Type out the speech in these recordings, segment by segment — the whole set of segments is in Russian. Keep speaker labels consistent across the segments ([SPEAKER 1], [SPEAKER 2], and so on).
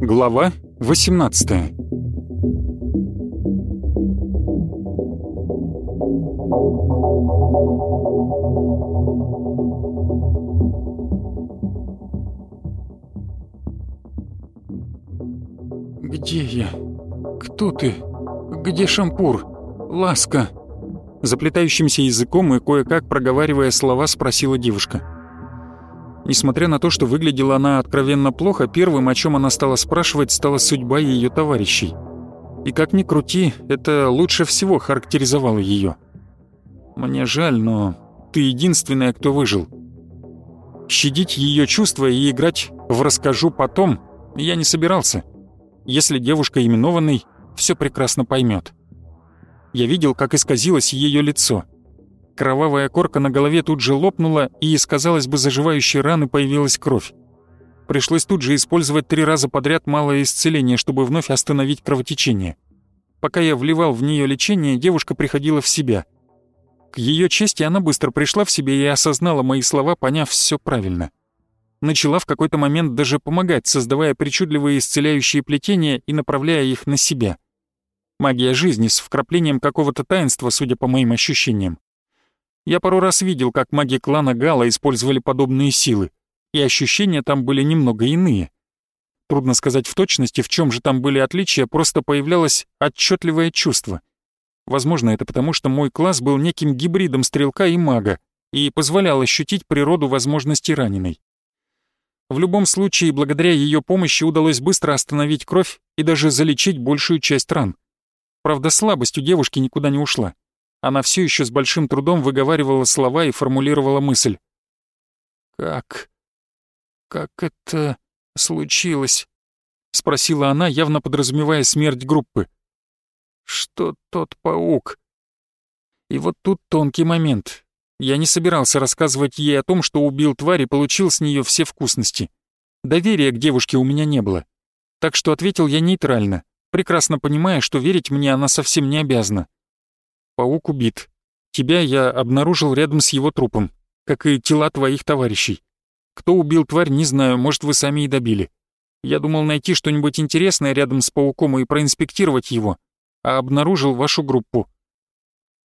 [SPEAKER 1] Глава 18 «Где я? Кто ты? Где Шампур? Ласка?» Заплетающимся языком и кое-как проговаривая слова, спросила девушка. Несмотря на то, что выглядела она откровенно плохо, первым, о чем она стала спрашивать, стала судьба ее товарищей. И как ни крути, это лучше всего характеризовало ее. «Мне жаль, но ты единственная, кто выжил. Щадить ее чувства и играть в «расскажу потом» я не собирался. Если девушка именованный, все прекрасно поймет. Я видел, как исказилось ее лицо. Кровавая корка на голове тут же лопнула, и из, казалось бы, заживающей раны появилась кровь. Пришлось тут же использовать три раза подряд малое исцеление, чтобы вновь остановить кровотечение. Пока я вливал в нее лечение, девушка приходила в себя. К ее чести она быстро пришла в себя и осознала мои слова, поняв все правильно. Начала в какой-то момент даже помогать, создавая причудливые исцеляющие плетения и направляя их на себя — Магия жизни с вкраплением какого-то таинства, судя по моим ощущениям. Я пару раз видел, как маги клана Гала использовали подобные силы, и ощущения там были немного иные. Трудно сказать в точности, в чем же там были отличия, просто появлялось отчетливое чувство. Возможно, это потому, что мой класс был неким гибридом стрелка и мага и позволял ощутить природу возможностей раненой. В любом случае, благодаря ее помощи удалось быстро остановить кровь и даже залечить большую часть ран. Правда, слабость у девушки никуда не ушла. Она все еще с большим трудом выговаривала слова и формулировала мысль. «Как... как это случилось?» — спросила она, явно подразумевая смерть группы. «Что тот паук?» И вот тут тонкий момент. Я не собирался рассказывать ей о том, что убил тварь и получил с нее все вкусности. Доверия к девушке у меня не было. Так что ответил я нейтрально прекрасно понимая, что верить мне она совсем не обязана. Паук убит. Тебя я обнаружил рядом с его трупом, как и тела твоих товарищей. Кто убил тварь, не знаю, может, вы сами и добили. Я думал найти что-нибудь интересное рядом с пауком и проинспектировать его, а обнаружил вашу группу».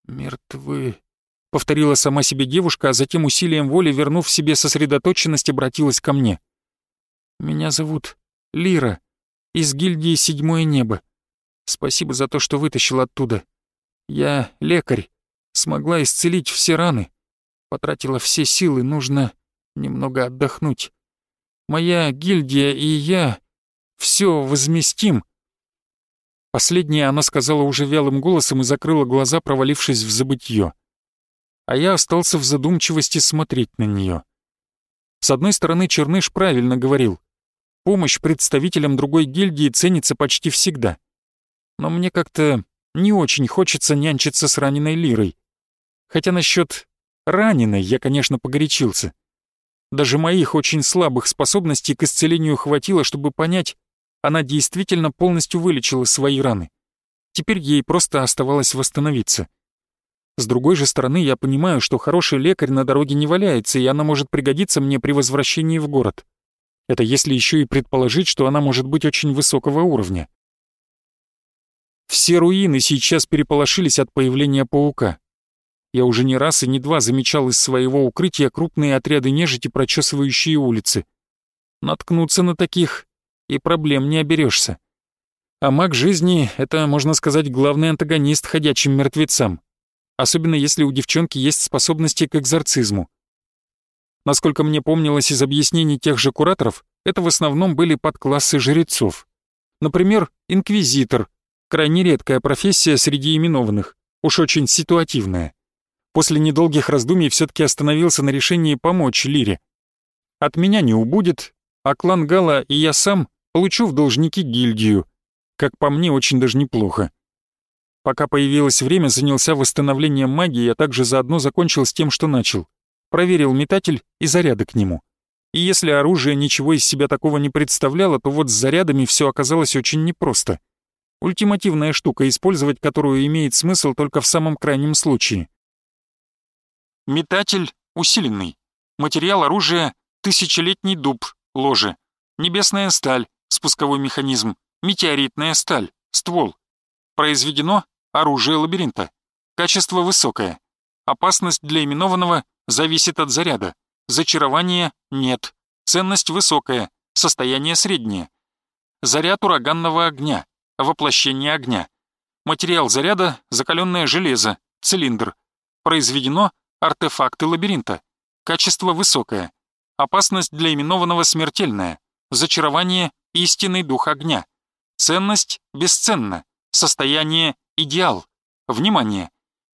[SPEAKER 1] «Мертвы», — повторила сама себе девушка, а затем усилием воли, вернув себе сосредоточенность, обратилась ко мне. «Меня зовут Лира из гильдии «Седьмое небо». Спасибо за то, что вытащил оттуда. Я лекарь, смогла исцелить все раны. Потратила все силы, нужно немного отдохнуть. Моя гильдия и я все возместим. Последнее она сказала уже вялым голосом и закрыла глаза, провалившись в забытье. А я остался в задумчивости смотреть на нее. С одной стороны, Черныш правильно говорил. Помощь представителям другой гильдии ценится почти всегда. Но мне как-то не очень хочется нянчиться с раненой лирой. Хотя насчет раненой я, конечно, погорячился. Даже моих очень слабых способностей к исцелению хватило, чтобы понять, она действительно полностью вылечила свои раны. Теперь ей просто оставалось восстановиться. С другой же стороны, я понимаю, что хороший лекарь на дороге не валяется, и она может пригодиться мне при возвращении в город. Это если еще и предположить, что она может быть очень высокого уровня. Все руины сейчас переполошились от появления паука. Я уже не раз и не два замечал из своего укрытия крупные отряды нежити, прочесывающие улицы. Наткнуться на таких, и проблем не оберешься. А маг жизни — это, можно сказать, главный антагонист ходячим мертвецам. Особенно если у девчонки есть способности к экзорцизму. Насколько мне помнилось из объяснений тех же кураторов, это в основном были подклассы жрецов. Например, инквизитор, крайне редкая профессия среди именованных, уж очень ситуативная. После недолгих раздумий все-таки остановился на решении помочь Лире. От меня не убудет, а клан Гала и я сам получу в должники гильдию. Как по мне, очень даже неплохо. Пока появилось время, занялся восстановлением магии, а также заодно закончил с тем, что начал проверил метатель и заряды к нему. И если оружие ничего из себя такого не представляло, то вот с зарядами все оказалось очень непросто. Ультимативная штука, использовать которую имеет смысл только в самом крайнем случае. Метатель усиленный. Материал оружия — тысячелетний дуб, ложе. Небесная сталь, спусковой механизм. Метеоритная сталь, ствол. Произведено оружие лабиринта. Качество высокое. Опасность для именованного зависит от заряда. Зачарование нет. Ценность высокая. Состояние среднее. Заряд ураганного огня. Воплощение огня. Материал заряда — закаленное железо, цилиндр. Произведено артефакты лабиринта. Качество высокое. Опасность для именованного смертельная. Зачарование — истинный дух огня. Ценность — бесценна. Состояние — идеал. Внимание!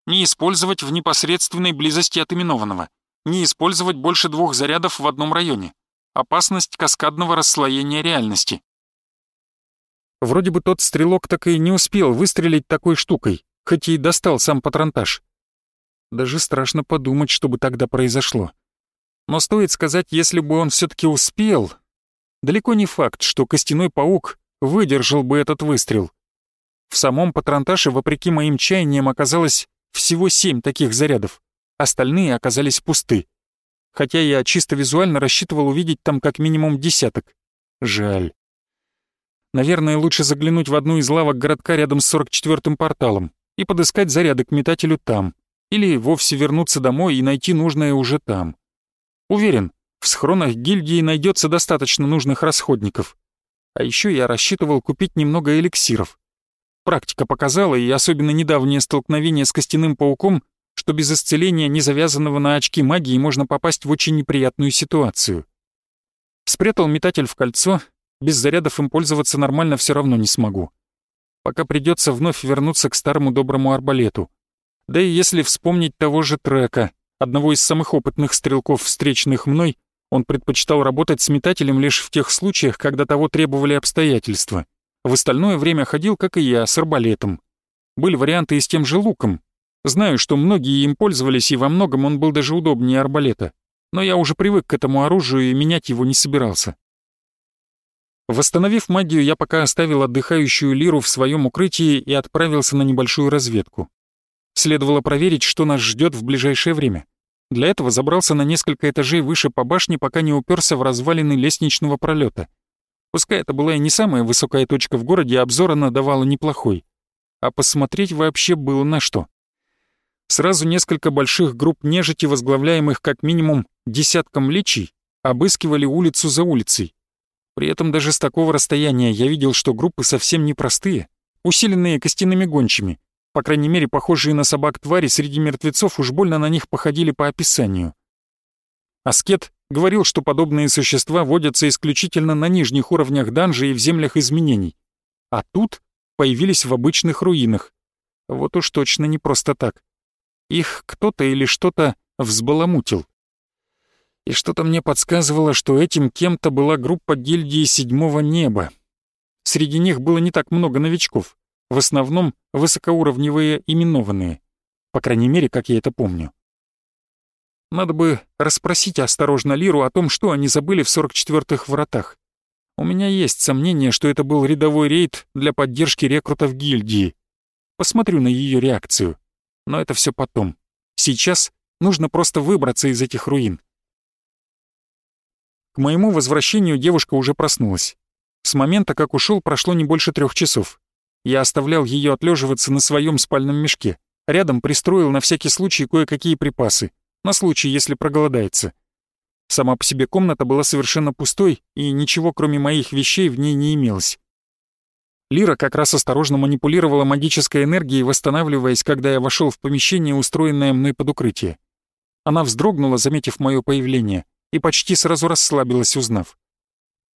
[SPEAKER 1] Не использовать в непосредственной близости от именованного. Не использовать больше двух зарядов в одном районе. Опасность каскадного расслоения реальности. Вроде бы тот стрелок так и не успел выстрелить такой штукой, хоть и достал сам патронтаж. Даже страшно подумать, что бы тогда произошло. Но стоит сказать, если бы он все-таки успел, далеко не факт, что костяной паук выдержал бы этот выстрел. В самом патронташе, вопреки моим чаяниям, оказалось всего семь таких зарядов. Остальные оказались пусты. Хотя я чисто визуально рассчитывал увидеть там как минимум десяток. Жаль. Наверное, лучше заглянуть в одну из лавок городка рядом с 44-м порталом и подыскать заряды к метателю там. Или вовсе вернуться домой и найти нужное уже там. Уверен, в схронах гильдии найдется достаточно нужных расходников. А еще я рассчитывал купить немного эликсиров. Практика показала, и особенно недавнее столкновение с костяным пауком, что без исцеления, не завязанного на очки магии, можно попасть в очень неприятную ситуацию. Спрятал метатель в кольцо, без зарядов им пользоваться нормально все равно не смогу. Пока придется вновь вернуться к старому доброму арбалету. Да и если вспомнить того же трека, одного из самых опытных стрелков, встреченных мной, он предпочитал работать с метателем лишь в тех случаях, когда того требовали обстоятельства. В остальное время ходил, как и я, с арбалетом. Были варианты и с тем же луком. Знаю, что многие им пользовались, и во многом он был даже удобнее арбалета. Но я уже привык к этому оружию и менять его не собирался. Восстановив магию, я пока оставил отдыхающую Лиру в своем укрытии и отправился на небольшую разведку. Следовало проверить, что нас ждет в ближайшее время. Для этого забрался на несколько этажей выше по башне, пока не уперся в развалины лестничного пролета. Пускай это была и не самая высокая точка в городе, обзор она давала неплохой. А посмотреть вообще было на что. Сразу несколько больших групп нежити, возглавляемых как минимум десятком личий, обыскивали улицу за улицей. При этом даже с такого расстояния я видел, что группы совсем непростые, усиленные костяными гончими, по крайней мере, похожие на собак-твари среди мертвецов уж больно на них походили по описанию. Аскет говорил, что подобные существа водятся исключительно на нижних уровнях данжа и в землях изменений. А тут появились в обычных руинах. Вот уж точно не просто так. Их кто-то или что-то взбаламутил. И что-то мне подсказывало, что этим кем-то была группа гильдии Седьмого Неба. Среди них было не так много новичков в основном высокоуровневые именованные, по крайней мере, как я это помню. Надо бы расспросить осторожно Лиру о том, что они забыли в 44-х вратах. У меня есть сомнение, что это был рядовой рейд для поддержки рекрутов гильдии. Посмотрю на ее реакцию. Но это все потом. Сейчас нужно просто выбраться из этих руин. К моему возвращению девушка уже проснулась. С момента, как ушел, прошло не больше трех часов. Я оставлял ее отлеживаться на своем спальном мешке. Рядом пристроил на всякий случай кое-какие припасы, на случай, если проголодается. Сама по себе комната была совершенно пустой, и ничего, кроме моих вещей, в ней не имелось. Лира как раз осторожно манипулировала магической энергией, восстанавливаясь, когда я вошел в помещение, устроенное мной под укрытие. Она вздрогнула, заметив мое появление, и почти сразу расслабилась, узнав.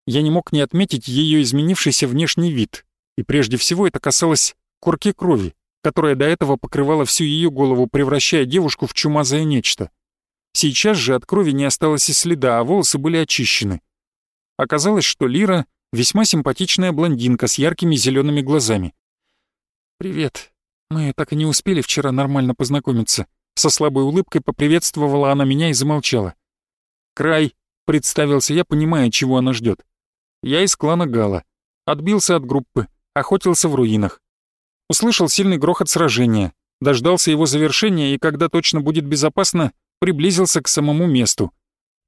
[SPEAKER 1] Я не мог не отметить ее изменившийся внешний вид, и прежде всего это касалось корки крови, которая до этого покрывала всю ее голову, превращая девушку в чумазое нечто. Сейчас же от крови не осталось и следа, а волосы были очищены. Оказалось, что Лира — весьма симпатичная блондинка с яркими зелеными глазами. «Привет. Мы так и не успели вчера нормально познакомиться». Со слабой улыбкой поприветствовала она меня и замолчала. «Край», — представился я, понимая, чего она ждет. «Я из клана Гала. Отбился от группы, охотился в руинах. Услышал сильный грохот сражения, дождался его завершения и, когда точно будет безопасно, приблизился к самому месту.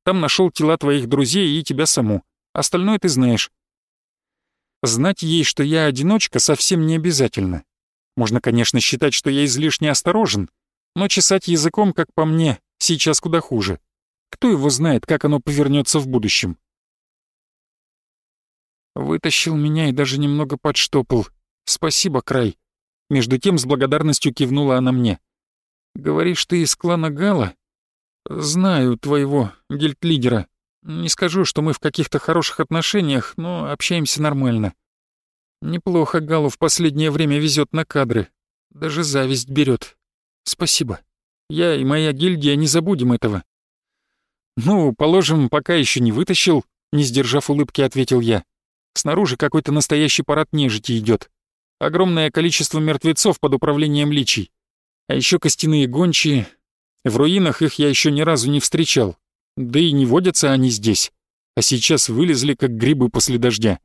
[SPEAKER 1] Там нашел тела твоих друзей и тебя саму. Остальное ты знаешь. Знать ей, что я одиночка, совсем не обязательно. Можно, конечно, считать, что я излишне осторожен, но чесать языком, как по мне, сейчас куда хуже. Кто его знает, как оно повернется в будущем? Вытащил меня и даже немного подштопал. Спасибо, Край. Между тем с благодарностью кивнула она мне. Говоришь, ты из клана Гала? Знаю твоего гильд-лидера. Не скажу, что мы в каких-то хороших отношениях, но общаемся нормально. Неплохо Галу в последнее время везет на кадры. Даже зависть берет. Спасибо. Я и моя гильдия не забудем этого. Ну, положим, пока еще не вытащил, не сдержав улыбки, ответил я. Снаружи какой-то настоящий парад нежити идет. Огромное количество мертвецов под управлением личий. А еще костяные гончие. В руинах их я еще ни разу не встречал. Да и не водятся они здесь. А сейчас вылезли, как грибы после дождя.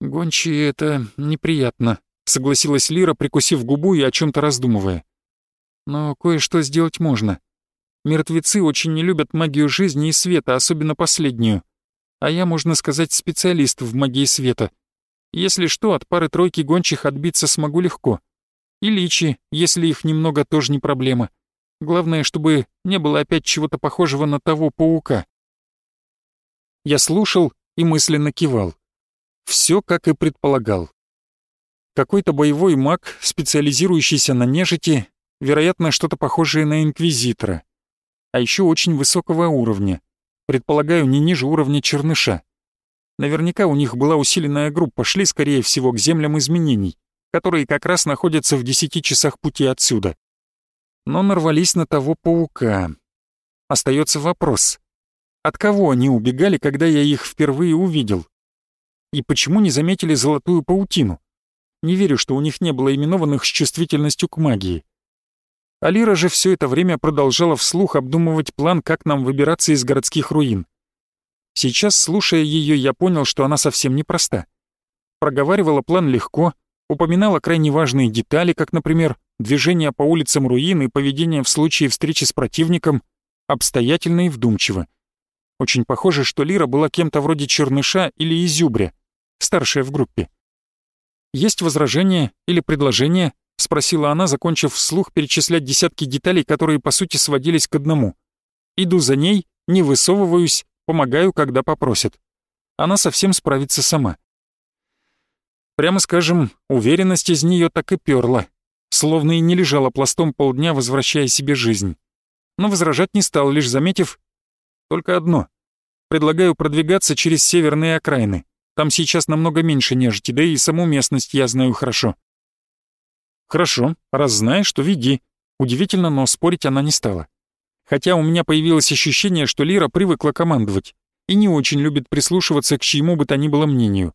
[SPEAKER 1] «Гончие — это неприятно», — согласилась Лира, прикусив губу и о чем то раздумывая. «Но кое-что сделать можно. Мертвецы очень не любят магию жизни и света, особенно последнюю. А я, можно сказать, специалист в магии света. Если что, от пары-тройки гончих отбиться смогу легко. И личи, если их немного, тоже не проблема. Главное, чтобы не было опять чего-то похожего на того паука. Я слушал и мысленно кивал. Все, как и предполагал. Какой-то боевой маг, специализирующийся на нежити, вероятно, что-то похожее на инквизитора. А еще очень высокого уровня. Предполагаю, не ниже уровня черныша. Наверняка у них была усиленная группа, шли, скорее всего, к землям изменений, которые как раз находятся в десяти часах пути отсюда. Но нарвались на того паука. Остается вопрос. От кого они убегали, когда я их впервые увидел? И почему не заметили золотую паутину? Не верю, что у них не было именованных с чувствительностью к магии. Алира же все это время продолжала вслух обдумывать план, как нам выбираться из городских руин. Сейчас, слушая ее, я понял, что она совсем непроста. Проговаривала план легко, упоминала крайне важные детали, как, например, движение по улицам руин и поведение в случае встречи с противником, обстоятельно и вдумчиво. Очень похоже, что Лира была кем-то вроде Черныша или Изюбря, старшая в группе. Есть возражения или предложения — спросила она, закончив вслух перечислять десятки деталей, которые по сути сводились к одному. Иду за ней, не высовываюсь, помогаю, когда попросят. Она совсем справится сама. Прямо скажем, уверенность из нее так и перла, словно и не лежала пластом полдня, возвращая себе жизнь. Но возражать не стал, лишь заметив только одно. Предлагаю продвигаться через северные окраины. Там сейчас намного меньше нежити, да и саму местность я знаю хорошо. «Хорошо, раз знаешь, то веди». Удивительно, но спорить она не стала. Хотя у меня появилось ощущение, что Лира привыкла командовать и не очень любит прислушиваться к чьему бы то ни было мнению.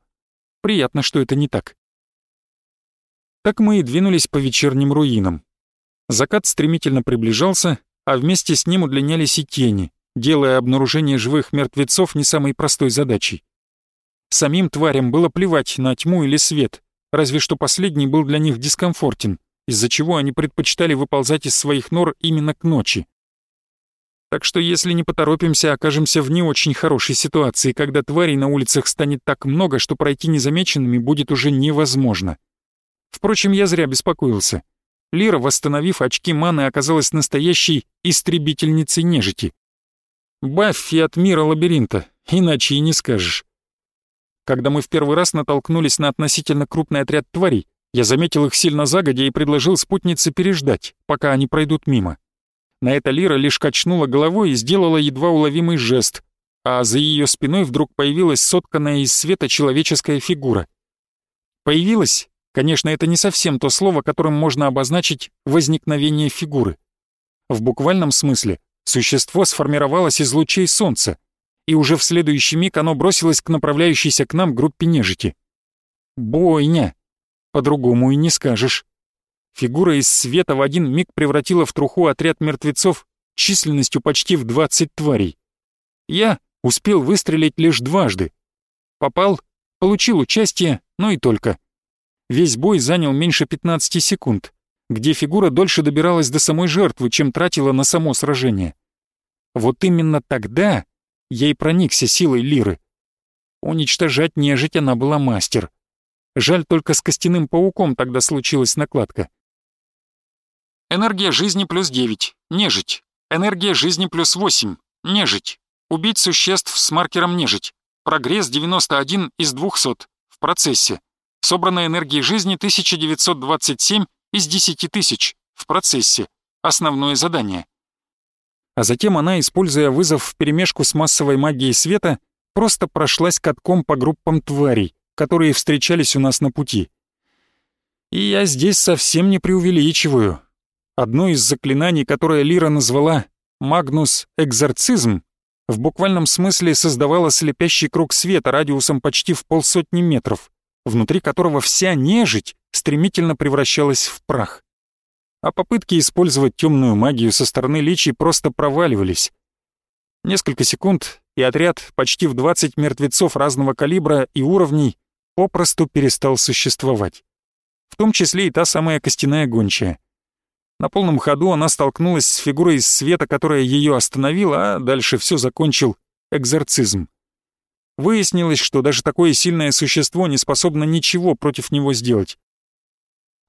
[SPEAKER 1] Приятно, что это не так. Так мы и двинулись по вечерним руинам. Закат стремительно приближался, а вместе с ним удлинялись и тени, делая обнаружение живых мертвецов не самой простой задачей. Самим тварям было плевать на тьму или свет, разве что последний был для них дискомфортен, из-за чего они предпочитали выползать из своих нор именно к ночи. Так что если не поторопимся, окажемся в не очень хорошей ситуации, когда тварей на улицах станет так много, что пройти незамеченными будет уже невозможно. Впрочем, я зря беспокоился. Лира, восстановив очки маны, оказалась настоящей истребительницей нежити. Баффи от мира лабиринта, иначе и не скажешь. Когда мы в первый раз натолкнулись на относительно крупный отряд тварей, я заметил их сильно загодя и предложил спутнице переждать, пока они пройдут мимо. На это Лира лишь качнула головой и сделала едва уловимый жест, а за ее спиной вдруг появилась сотканная из света человеческая фигура. Появилась, конечно, это не совсем то слово, которым можно обозначить возникновение фигуры. В буквальном смысле существо сформировалось из лучей солнца, и уже в следующий миг оно бросилось к направляющейся к нам группе нежити. Бойня! По-другому и не скажешь. Фигура из света в один миг превратила в труху отряд мертвецов численностью почти в 20 тварей. Я успел выстрелить лишь дважды. Попал, получил участие, но и только. весь бой занял меньше 15 секунд, где фигура дольше добиралась до самой жертвы, чем тратила на само сражение. Вот именно тогда я и проникся силой лиры. Уничтожать нежить она была мастер. Жаль, только с костяным пауком тогда случилась накладка. Энергия жизни плюс 9. Нежить. Энергия жизни плюс 8. Нежить. Убить существ с маркером нежить. Прогресс 91 из 200. В процессе. Собранная энергия жизни 1927 из 10 тысяч. В процессе. Основное задание. А затем она, используя вызов в перемешку с массовой магией света, просто прошлась катком по группам тварей, которые встречались у нас на пути. И я здесь совсем не преувеличиваю. Одно из заклинаний, которое Лира назвала «Магнус Экзорцизм», в буквальном смысле создавало слепящий круг света радиусом почти в полсотни метров, внутри которого вся нежить стремительно превращалась в прах. А попытки использовать темную магию со стороны личий просто проваливались. Несколько секунд, и отряд почти в 20 мертвецов разного калибра и уровней попросту перестал существовать. В том числе и та самая костяная гончая. На полном ходу она столкнулась с фигурой света, которая ее остановила, а дальше все закончил экзорцизм. Выяснилось, что даже такое сильное существо не способно ничего против него сделать.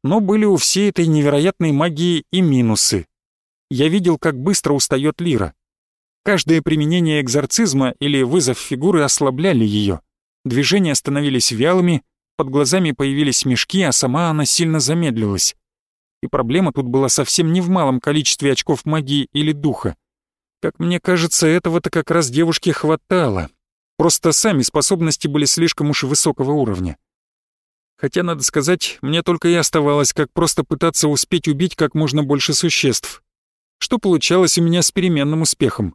[SPEAKER 1] Но были у всей этой невероятной магии и минусы. Я видел, как быстро устает Лира. Каждое применение экзорцизма или вызов фигуры ослабляли ее. Движения становились вялыми, под глазами появились мешки, а сама она сильно замедлилась. И проблема тут была совсем не в малом количестве очков магии или духа. Как мне кажется, этого-то как раз девушке хватало. Просто сами способности были слишком уж высокого уровня. Хотя, надо сказать, мне только и оставалось, как просто пытаться успеть убить как можно больше существ. Что получалось у меня с переменным успехом.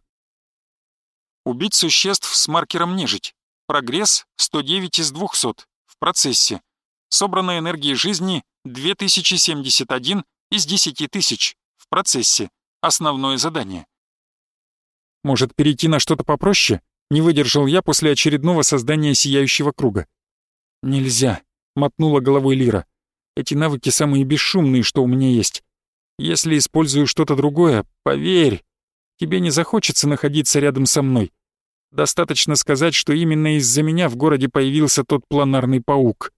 [SPEAKER 1] Убить существ с маркером нежить. Прогресс 109 из 200. В процессе. Собранной энергии жизни 2071 из 10 тысяч. В процессе. Основное задание. Может, перейти на что-то попроще? Не выдержал я после очередного создания сияющего круга. Нельзя, мотнула головой Лира. Эти навыки самые бесшумные, что у меня есть. Если использую что-то другое, поверь, тебе не захочется находиться рядом со мной. Достаточно сказать, что именно из-за меня в городе появился тот планарный паук.